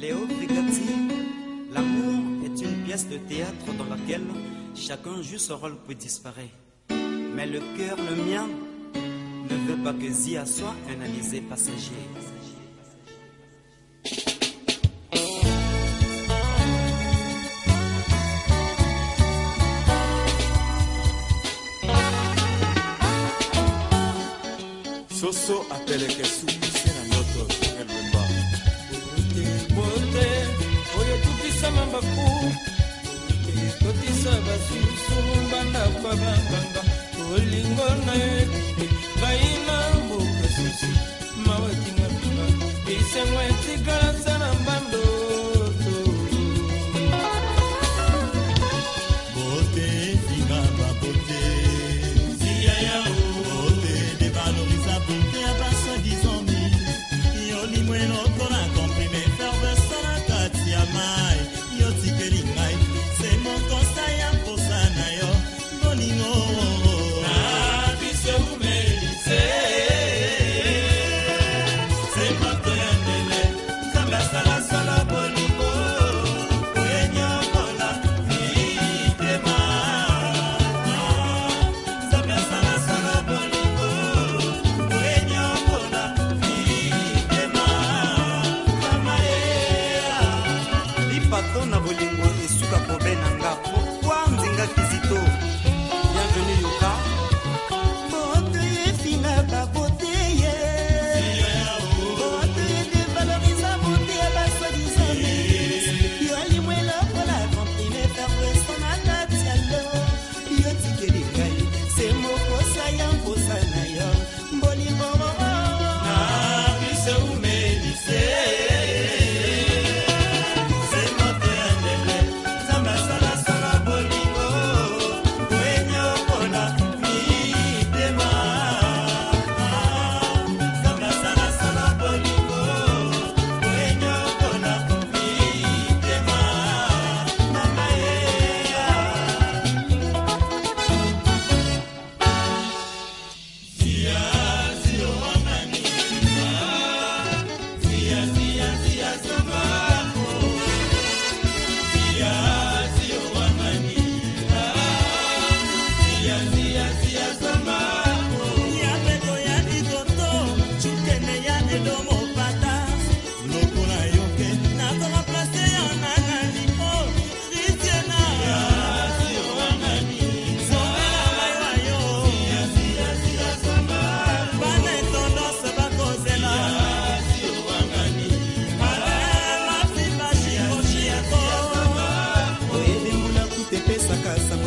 Léo Brigatti, l'amour est une pièce de théâtre dans laquelle chacun joue son rôle peut disparaître. Mais le cœur, le mien, ne veut pas que Zia soit un avisé passager. Soso appelle Kessou. ekotosama baku ekotisa basusu banda kwa banganga olingo na yo ngai na bokosusi mawakinga bisengo etikala sa na mbanda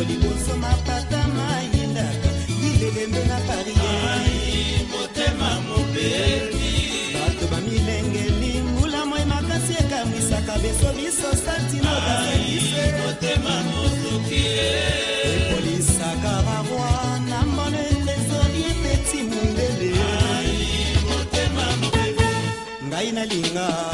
liboso mapata mayindaka lilelembe na parie motema mobebi bato bamilenge lingula moi makasi ekamwisaka beso biso santino motema mokoki epolisaka barwa na mbono etrezori epeti mundele ngai nalinga